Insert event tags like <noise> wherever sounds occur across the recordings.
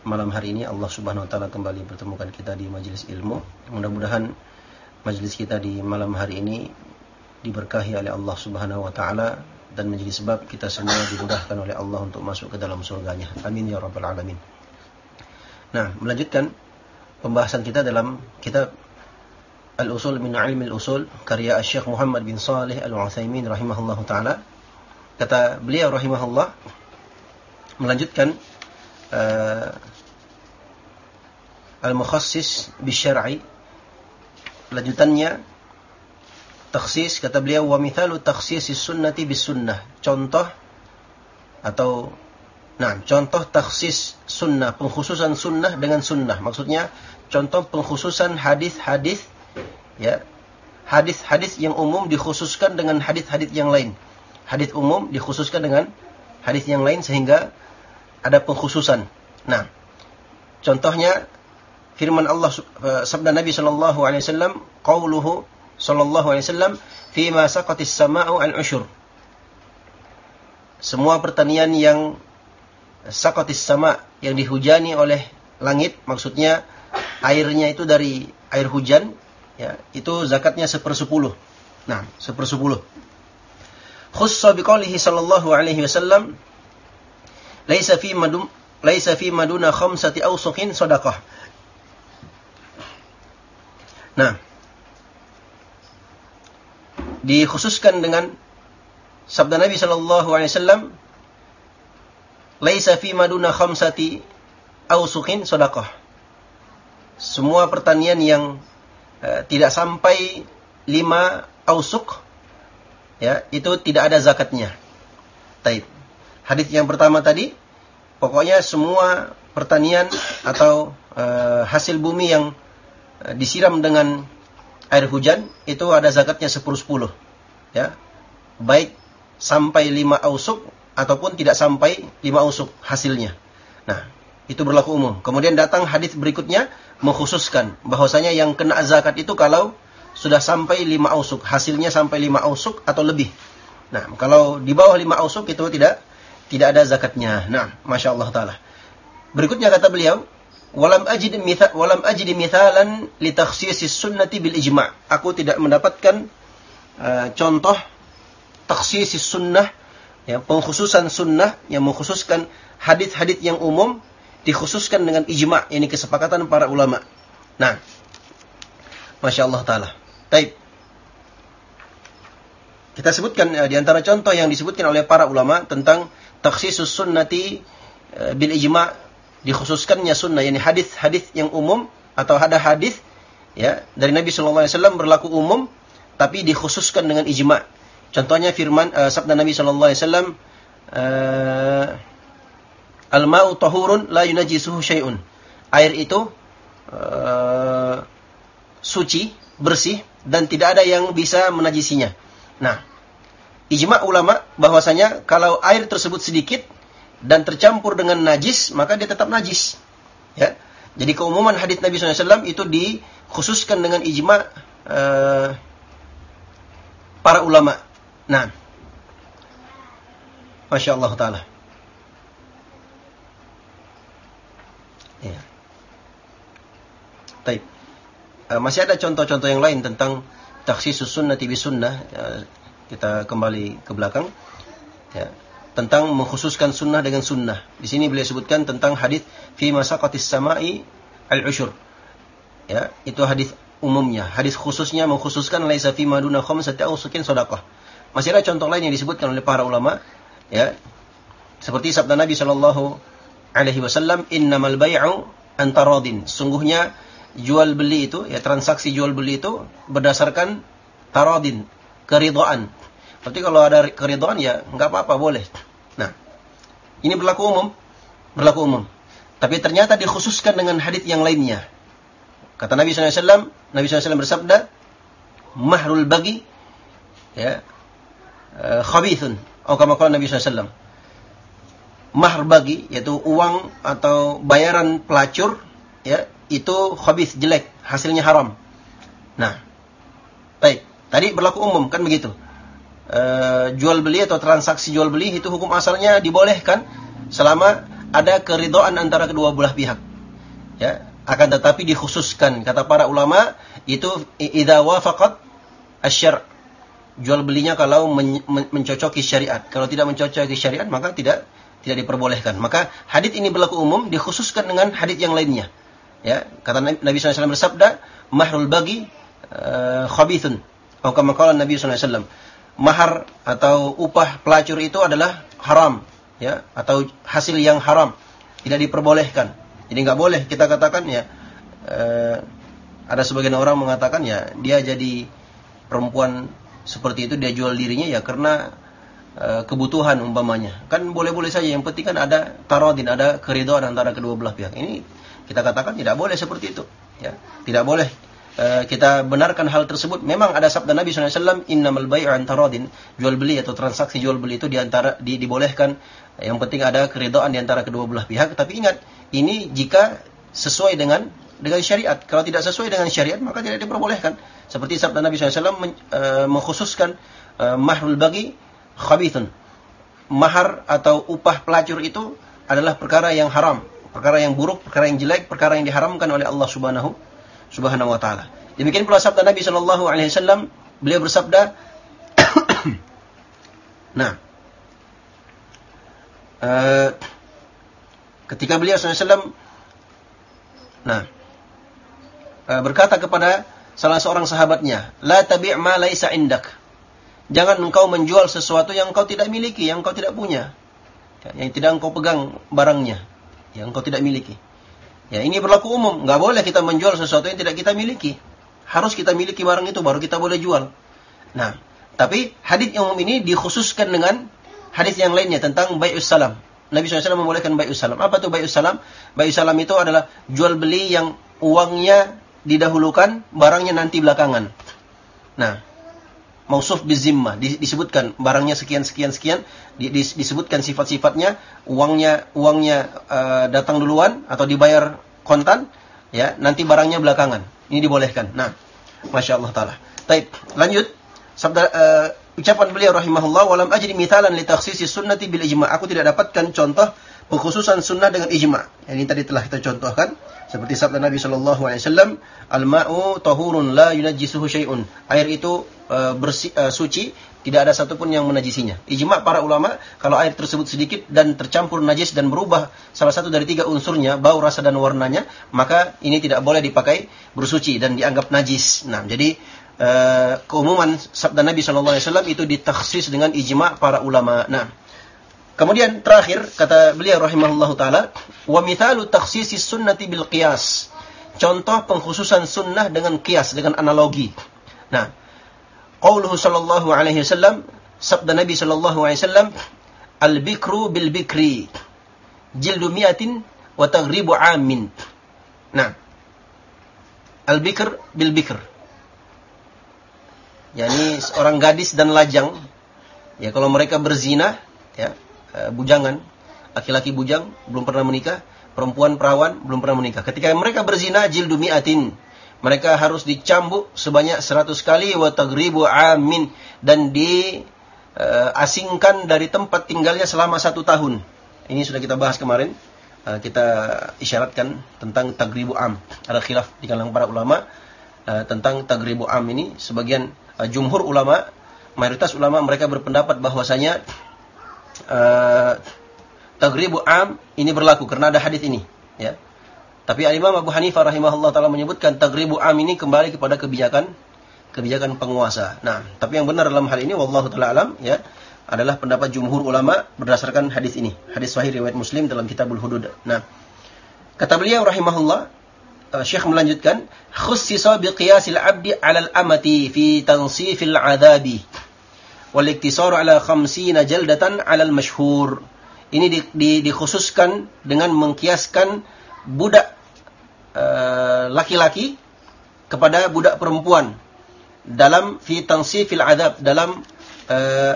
malam hari ini Allah Subhanahu Wa Taala kembali pertemukan kita di majelis ilmu Mudah-mudahan majelis kita di malam hari ini diberkahi oleh Allah Subhanahu Wa Taala dan menjadi sebab kita semua dimudahkan oleh Allah untuk masuk ke dalam surganya. Amin ya Rabbal Alamin. Nah, melanjutkan pembahasan kita dalam kitab Al-Usul min Ilmi Al-Usul karya Syekh Muhammad bin Salih Al-Utsaimin rahimahullahu taala. Kata beliau rahimahullah melanjutkan uh, Al-Mukhassis bisyar'i. Lanjutannya takhsis kata beliau wa mithalu takhsis sunnati bis sunnah contoh atau nah contoh takhsis sunnah pengkhususan sunnah dengan sunnah. Maksudnya contoh pengkhususan hadis-hadis ya hadis-hadis yang umum dikhususkan dengan hadis-hadis yang lain. Hadis umum dikhususkan dengan hadis yang lain sehingga ada pengkhususan. Nah contohnya firman Allah sabda Nabi sallallahu alaihi wasallam qauluhu sallallahu alaihi wasallam fi ma saqatis sama'u al ushur. Semua pertanian yang saqatis sama yang dihujani oleh langit maksudnya airnya itu dari air hujan ya itu zakatnya sepersepuluh. Nah sepersepuluh. Khussa biqaulihi sallallahu alaihi wasallam laisa fi madum laisa fi maduna khamsati awsuqin sadaqah nah. Dikhususkan dengan sabda Nabi sallallahu alaihi wasallam laisa maduna khamsati awsuqin sadaqah. Semua pertanian yang uh, tidak sampai lima ausuk ya itu tidak ada zakatnya. Taib. Hadis yang pertama tadi pokoknya semua pertanian atau uh, hasil bumi yang disiram dengan air hujan itu ada zakatnya sepuluh sepuluh ya. Baik sampai lima ausuk ataupun tidak sampai lima ausuk hasilnya. Nah itu berlaku umum. Kemudian datang hadis berikutnya mengkhususkan bahwasanya yang kena zakat itu kalau sudah sampai lima ausuk hasilnya sampai lima ausuk atau lebih. Nah kalau di bawah lima ausuk itu tidak tidak ada zakatnya. Nah masya Allah taala. Berikutnya kata beliau walam ajid mithal walam ajid mithalan li takhsisis sunnati bil ijma' aku tidak mendapatkan uh, contoh takhsisis sunnah ya pengkhususan sunnah yang mengkhususkan hadis-hadis yang umum dikhususkan dengan ijma' ini kesepakatan para ulama. Nah Masya Allah Ta'ala. Taib. Kita sebutkan uh, di antara contoh yang disebutkan oleh para ulama tentang takhsisus sunnati uh, bil ijma' dikhususkannya sunnah yakni hadis-hadis yang umum atau ada hadis ya dari Nabi Shallallahu alaihi wasallam berlaku umum tapi dikhususkan dengan ijma. Contohnya firman uh, sabda Nabi Shallallahu alaihi wasallam uh, Al-ma'u tahurun la yunajjisuhu syai'un. Air itu uh, suci, bersih dan tidak ada yang bisa menajisinya. Nah, ijma ulama bahwasanya kalau air tersebut sedikit dan tercampur dengan najis, maka dia tetap najis. Ya. Jadi keumuman hadis Nabi SAW itu dikhususkan dengan ijma uh, para ulama. Nah, masya Allah taala. Ya. Taib. Uh, masih ada contoh-contoh yang lain tentang taksis sunnah tibi sunnah. Uh, kita kembali ke belakang. Ya. Tentang mengkhususkan sunnah dengan sunnah. Di sini beliau sebutkan tentang hadis fi masaqatis sama'i al-ushur. Ya, itu hadis umumnya. Hadis khususnya mengkhususkan laisa fi maduna khamsati aw sukin. Masih ada contoh lain yang disebutkan oleh para ulama, ya. Seperti sabda Nabi sallallahu alaihi wasallam, "Innamal bai'u antaradin." Sungguhnya jual beli itu, ya transaksi jual beli itu berdasarkan taradin, keridhaan. Berarti kalau ada keridhaan ya nggak apa-apa boleh. Ini berlaku umum, berlaku umum. Tapi ternyata dikhususkan dengan hadis yang lainnya. Kata Nabi SAW, Nabi SAW bersabda, mahrul bagi, ya, uh, khabithun. Atau Nabi SAW. Mahr bagi, yaitu uang atau bayaran pelacur, ya, itu khabith, jelek, hasilnya haram. Nah, baik. Tadi berlaku umum, kan begitu. Uh, jual beli atau transaksi jual beli itu hukum asalnya dibolehkan selama ada keridoan antara kedua belah pihak. Ya, akan tetapi dikhususkan kata para ulama itu idza wafaqat asyar jual belinya kalau men mencocoki syariat. Kalau tidak mencocoki syariat maka tidak tidak diperbolehkan. Maka hadis ini berlaku umum dikhususkan dengan hadis yang lainnya. Ya, kata Nabi SAW bersabda, mahrul bagi uh, khabithun. Atau kama Nabi SAW. Mahar atau upah pelacur itu adalah haram ya atau hasil yang haram tidak diperbolehkan. Jadi nggak boleh kita katakan ya eh, ada sebagian orang mengatakan ya dia jadi perempuan seperti itu dia jual dirinya ya karena eh, kebutuhan umpamanya. Kan boleh-boleh saja yang penting kan ada tarodin, ada keridoan antara kedua belah pihak. Ini kita katakan tidak boleh seperti itu ya. Tidak boleh Eh, kita benarkan hal tersebut, memang ada sabda Nabi SAW, innamal bai'u antaradin, jual beli atau transaksi jual beli itu di antara di, dibolehkan. Yang penting ada keridhaan di antara kedua belah pihak. Tapi ingat, ini jika sesuai dengan dengan syariat. Kalau tidak sesuai dengan syariat, maka tidak diperbolehkan. Seperti sabda Nabi SAW men, uh, mengkhususkan uh, mahrul bagi khabithun. Mahar atau upah pelacur itu adalah perkara yang haram, perkara yang buruk, perkara yang jelek, perkara yang diharamkan oleh Allah Subhanahu Subhanahu wa taala. Demikian pula sabda Nabi sallallahu alaihi wasallam, beliau bersabda <coughs> Nah, uh, ketika beliau SAW nah uh, berkata kepada salah seorang sahabatnya, "La tabi' ma laisa indak." Jangan engkau menjual sesuatu yang engkau tidak miliki, yang engkau tidak punya. Ya, yang tidak engkau pegang barangnya, yang engkau tidak miliki. Ya ini berlaku umum, nggak boleh kita menjual sesuatu yang tidak kita miliki. Harus kita miliki barang itu baru kita boleh jual. Nah, tapi hadis yang umum ini dikhususkan dengan hadis yang lainnya tentang bayus salam. Nabi SAW membolehkan bayus salam. Apa tuh bayus salam? Bayus salam itu adalah jual beli yang uangnya didahulukan, barangnya nanti belakangan. Nah, mausuf bizimma disebutkan barangnya sekian sekian sekian. Disebutkan sifat-sifatnya. Uangnya uangnya uh, datang duluan atau dibayar kontan ya nanti barangnya belakangan. Ini dibolehkan. Nah masya Allah taala. Taib lanjut. Sabda uh, ucapan beliau rahimahullah walam ajri mithalan li takhsisi sunnati bil ijma. Aku tidak dapatkan contoh pengkhususan sunnah dengan ijma. Ini tadi telah kita contohkan. Seperti sabda Nabi Shallallahu Alaihi Wasallam, al-ma'u tahurun la yunajjisuhu syai'un. Air itu uh, bersih, uh, suci, tidak ada satupun yang menajisinya. Ijma para ulama, kalau air tersebut sedikit dan tercampur najis dan berubah salah satu dari tiga unsurnya, bau, rasa, dan warnanya, maka ini tidak boleh dipakai bersuci dan dianggap najis. Nah, jadi uh, keumuman sabda Nabi Wasallam itu ditaksis dengan ijma para ulama. Nah, Kemudian terakhir kata beliau rahimahullahu taala, wa mithalu takhsisi sunnati bil. Contoh pengkhususan sunnah dengan kias, dengan analogi. Nah, qauluhu sallallahu alaihi wasallam, sabda Nabi sallallahu alaihi wasallam, al-bikru bil bikri. Jildu mi'atin wa taghribu amin. Nah, al-bikr bil bikr. Yani seorang gadis dan lajang. Ya kalau mereka berzina, ya Eh, bujangan, laki-laki bujang belum pernah menikah, perempuan perawan belum pernah menikah. Ketika mereka berzina jildu mi'atin, mereka harus dicambuk sebanyak 100 kali wa tagribu amin dan diasingkan uh, dari tempat tinggalnya selama satu tahun. Ini sudah kita bahas kemarin. Uh, kita isyaratkan tentang tagribu am. Ada khilaf di kalangan para ulama uh, tentang tagribu am ini. Sebagian jumhur ulama, mayoritas ulama mereka berpendapat bahwasanya tagribu am ini berlaku karena ada hadis ini, ya tapi Imam Abu Hanifah rahimahullah taala menyebutkan tagribu am ini kembali kepada kebijakan kebijakan penguasa. Nah, tapi yang benar dalam hal ini wallahu taala alam ya adalah pendapat jumhur ulama berdasarkan hadis ini. Hadis sahih riwayat Muslim dalam Kitabul Hudud. Nah, kata beliau rahimahullah uh, Syekh melanjutkan khussisa biqiyasil abdi 'alal amati fi tansifil 'adabi wal iktisaru ala 50 jaldatan 'alal mashhur. Ini di, di, dikhususkan dengan mengkiaskan budak Eh, laki-laki kepada budak perempuan dalam fi tansifil adab dalam uh,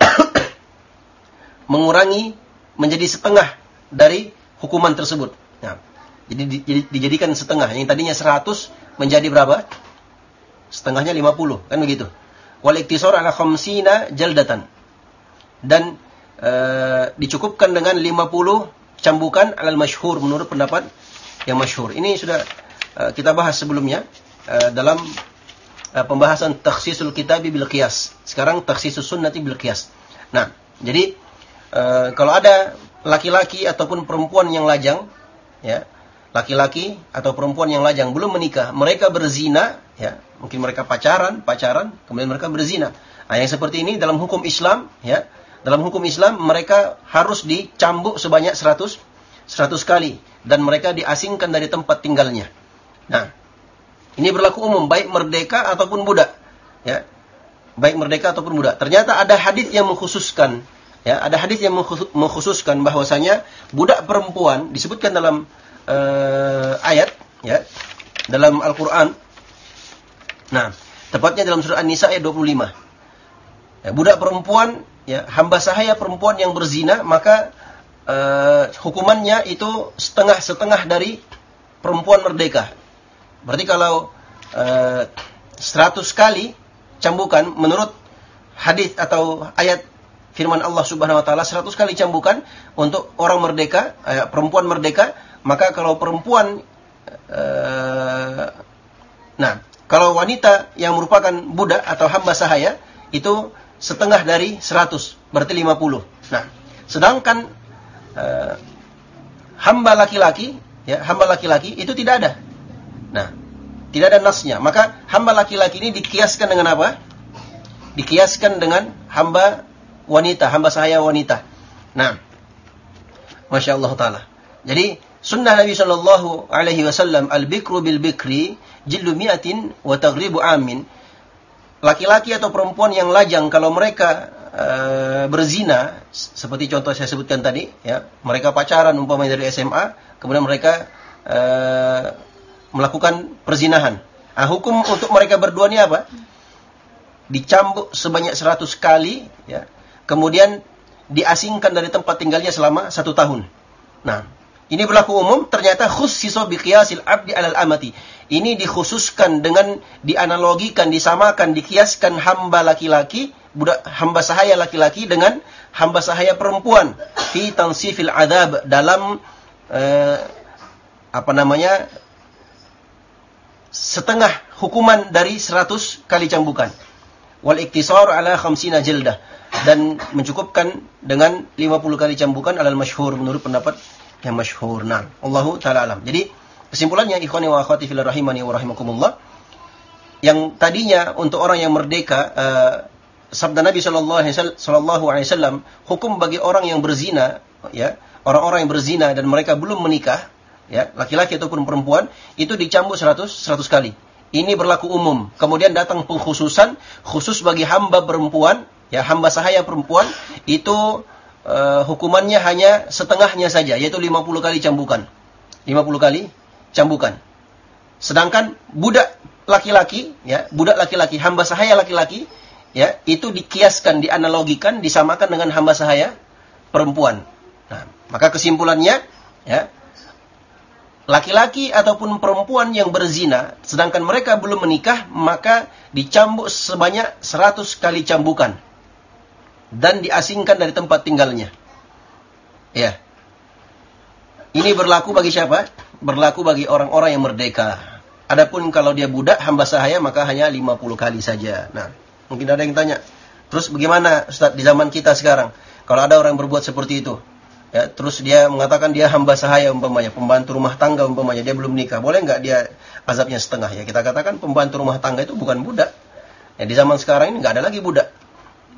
<coughs> mengurangi menjadi setengah dari hukuman tersebut. Nah, jadi di, dijadikan setengah. Yang tadinya 100 menjadi berapa? Setengahnya 50, kan begitu. Wal iktisar ala khamsina jaldatan. Dan uh, dicukupkan dengan 50 cambukan alal masyhur menurut pendapat yang masyhur. Ini sudah uh, kita bahas sebelumnya uh, dalam uh, pembahasan takhsisul kitabi bil qiyas. Sekarang takhsisus sunnati bil qiyas. Nah, jadi uh, kalau ada laki-laki ataupun perempuan yang lajang, ya, laki-laki atau perempuan yang lajang belum menikah, mereka berzina, ya, mungkin mereka pacaran, pacaran, kemudian mereka berzina. Nah, yang seperti ini dalam hukum Islam, ya, dalam hukum Islam mereka harus dicambuk sebanyak 100 100 kali dan mereka diasingkan dari tempat tinggalnya. Nah, ini berlaku umum baik merdeka ataupun budak, ya. Baik merdeka ataupun budak. Ternyata ada hadis yang mengkhususkan ya, ada hadis yang mengkhususkan bahwasanya budak perempuan disebutkan dalam uh, ayat ya, dalam Al-Qur'an. Nah, tepatnya dalam surah An-Nisa ayat 25. Ya, budak perempuan ya, hamba sahaya perempuan yang berzina maka uh, hukumannya itu setengah-setengah dari perempuan merdeka. Berarti kalau uh, eh, 100 kali cambukan menurut hadis atau ayat firman Allah Subhanahu wa taala 100 kali cambukan untuk orang merdeka, uh, perempuan merdeka, maka kalau perempuan uh, nah, kalau wanita yang merupakan budak atau hamba sahaya itu setengah dari 100, berarti 50. Nah, sedangkan uh, hamba laki-laki, ya, hamba laki-laki itu tidak ada. Nah, tidak ada nasnya. Maka hamba laki-laki ini dikiaskan dengan apa? Dikiaskan dengan hamba wanita, hamba sahaya wanita. Nah, masya Allah taala. Jadi sunnah Nabi Shallallahu Alaihi Wasallam al bikru bil bikri jillu miatin wa amin. Laki-laki atau perempuan yang lajang kalau mereka Eh, berzina seperti contoh saya sebutkan tadi ya mereka pacaran umpamanya dari SMA kemudian mereka uh, melakukan perzinahan. Nah, hukum untuk mereka berdua ini apa? Dicambuk sebanyak 100 kali ya kemudian diasingkan dari tempat tinggalnya selama satu tahun. Nah ini berlaku umum ternyata khussiso biqiyasil abdi alal amati. Ini dikhususkan dengan dianalogikan disamakan dikiaskan hamba laki-laki budak hamba sahaya laki-laki dengan hamba sahaya perempuan. Fi tansifil adab dalam uh, apa namanya setengah hukuman dari 100 kali cambukan. Wal iktisar ala khamsina jildah. Dan mencukupkan dengan 50 kali cambukan alal masyhur menurut pendapat yang masyhur. Nah Allahu taala alam. Jadi kesimpulannya ikhwani wa akhwati fil rahimani wa rahimakumullah yang tadinya untuk orang yang merdeka uh, sabda Nabi Shallallahu Alaihi Wasallam, hukum bagi orang yang berzina, ya, orang-orang yang berzina dan mereka belum menikah, ya, laki-laki ataupun perempuan, itu dicambuk 100 100 kali. Ini berlaku umum. Kemudian datang pengkhususan khusus bagi hamba perempuan, ya, hamba sahaya perempuan, itu uh, hukumannya hanya setengahnya saja, yaitu 50 kali cambukan. 50 kali cambukan. Sedangkan budak laki-laki, ya, budak laki-laki, hamba sahaya laki-laki, ya itu dikiaskan, dianalogikan, disamakan dengan hamba sahaya perempuan. Nah, maka kesimpulannya ya laki-laki ataupun perempuan yang berzina, sedangkan mereka belum menikah, maka dicambuk sebanyak 100 kali cambukan. Dan diasingkan dari tempat tinggalnya. Ya. Ini berlaku bagi siapa? Berlaku bagi orang-orang yang merdeka. Adapun kalau dia budak, hamba sahaya, maka hanya 50 kali saja. Nah, mungkin ada yang tanya. Terus bagaimana Ustaz di zaman kita sekarang? Kalau ada orang berbuat seperti itu, ya terus dia mengatakan dia hamba sahaya umpamanya pembantu rumah tangga umpamanya dia belum nikah boleh nggak dia azabnya setengah? Ya kita katakan pembantu rumah tangga itu bukan budak. Ya di zaman sekarang ini nggak ada lagi budak.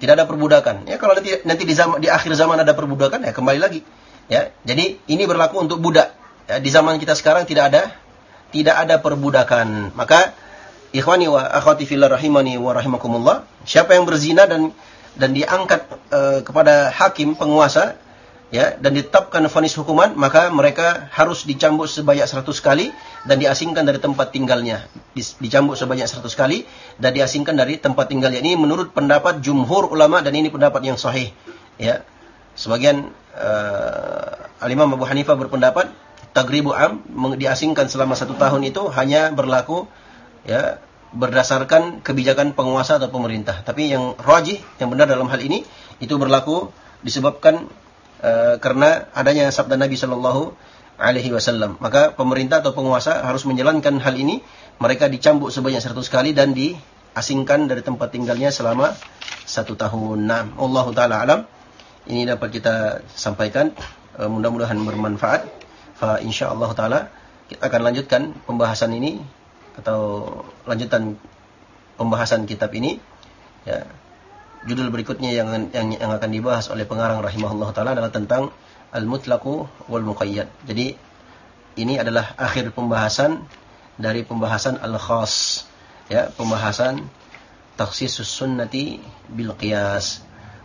Tidak ada perbudakan. Ya kalau nanti nanti di zaman di akhir zaman ada perbudakan ya kembali lagi. Ya jadi ini berlaku untuk budak. Ya, di zaman kita sekarang tidak ada tidak ada perbudakan. Maka ikhwani wa akhwati fillah rahimani wa rahimakumullah siapa yang berzina dan dan diangkat uh, kepada hakim penguasa ya dan ditetapkan vonis hukuman maka mereka harus dicambuk sebanyak 100 kali dan diasingkan dari tempat tinggalnya. Dicambuk sebanyak 100 kali dan diasingkan dari tempat tinggalnya. Ini menurut pendapat jumhur ulama dan ini pendapat yang sahih ya. Sebagian uh, Al-Imam Abu Hanifah berpendapat tagribu am diasingkan selama satu tahun itu hanya berlaku ya berdasarkan kebijakan penguasa atau pemerintah tapi yang rajih yang benar dalam hal ini itu berlaku disebabkan Eh, karena adanya sabda Nabi Shallallahu Alaihi Wasallam. Maka pemerintah atau penguasa harus menjalankan hal ini. Mereka dicambuk sebanyak 100 kali dan diasingkan dari tempat tinggalnya selama satu tahun. Nah, Allah Taala alam. Ini dapat kita sampaikan. Uh, Mudah-mudahan bermanfaat. Fa insya Allah Taala kita akan lanjutkan pembahasan ini atau lanjutan pembahasan kitab ini. Ya, judul berikutnya yang, yang yang akan dibahas oleh pengarang rahimahullah taala adalah tentang al-mutlaqu wal muqayyad. Jadi ini adalah akhir pembahasan dari pembahasan al-khas ya, pembahasan takhsisus sunnati bil qiyas.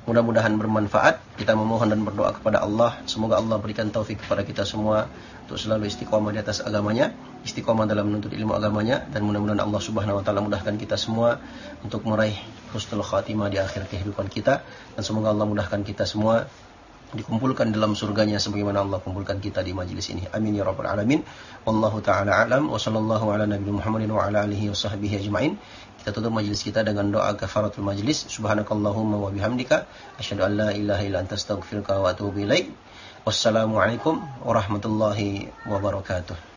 Mudah-mudahan bermanfaat. Kita memohon dan berdoa kepada Allah. Semoga Allah berikan taufik kepada kita semua untuk selalu istiqomah di atas agamanya, istiqomah dalam menuntut ilmu agamanya dan mudah-mudahan Allah Subhanahu wa taala mudahkan kita semua untuk meraih husnul khatimah di akhir kehidupan kita dan semoga Allah mudahkan kita semua dikumpulkan dalam surganya sebagaimana Allah kumpulkan kita di majlis ini. Amin ya rabbal alamin. Wallahu taala alam wa sallallahu ala nabiyina Muhammadin wa ala alihi. Kita tutup majlis kita dengan doa kafaratul majlis. Subhanakallahumma wa bihamdika asyhadu an la ilaha illa anta astaghfiruka wa atubu ilaik. Wassalamualaikum warahmatullahi wabarakatuh.